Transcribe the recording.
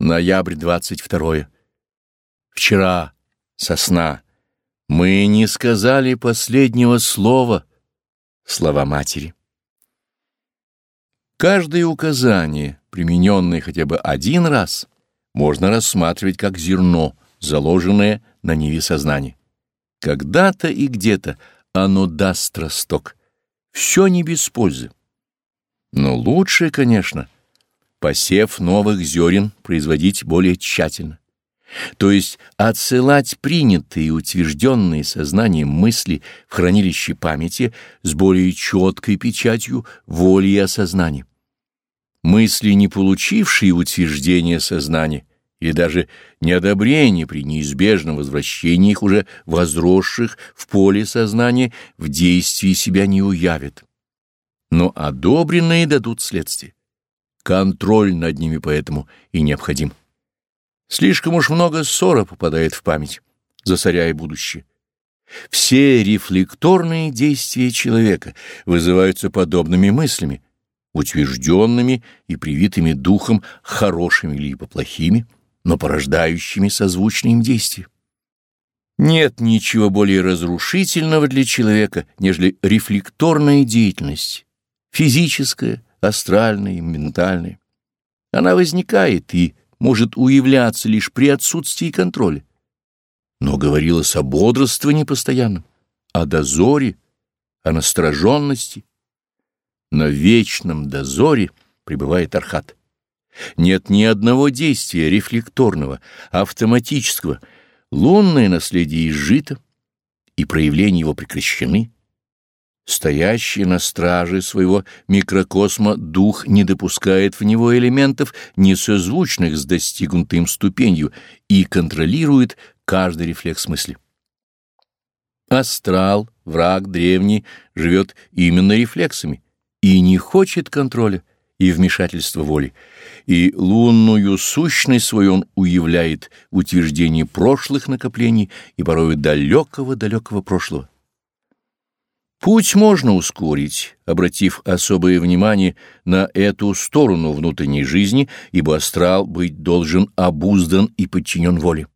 Ноябрь 22. Вчера, сосна, мы не сказали последнего слова, слова матери. Каждое указание, примененное хотя бы один раз, можно рассматривать как зерно, заложенное на ниве сознания. Когда-то и где-то оно даст росток. Все не без пользы. Но лучше, конечно, — посев новых зерен производить более тщательно, то есть отсылать принятые и утвержденные сознанием мысли в хранилище памяти с более четкой печатью воли и осознания. Мысли, не получившие утверждения сознания, или даже неодобрение при неизбежном возвращении их уже возросших в поле сознания в действии себя не уявят, но одобренные дадут следствие. Контроль над ними поэтому и необходим. Слишком уж много ссора попадает в память, засоряя будущее. Все рефлекторные действия человека вызываются подобными мыслями, утвержденными и привитыми духом, хорошими либо плохими, но порождающими созвучные им действия. Нет ничего более разрушительного для человека, нежели рефлекторная деятельность, физическая, астральной и ментальной. Она возникает и может уявляться лишь при отсутствии контроля. Но говорилось о бодрствовании постоянном, о дозоре, о настороженности. На вечном дозоре пребывает архат. Нет ни одного действия рефлекторного, автоматического. Лунное наследие изжито, и проявления его прекращены. Стоящий на страже своего микрокосма дух не допускает в него элементов, несозвучных с достигнутой им ступенью, и контролирует каждый рефлекс мысли. Астрал, враг древний, живет именно рефлексами и не хочет контроля и вмешательства воли, и лунную сущность свою он уявляет в утверждении прошлых накоплений и порой далекого-далекого прошлого. Путь можно ускорить, обратив особое внимание на эту сторону внутренней жизни, ибо астрал быть должен обуздан и подчинен воле.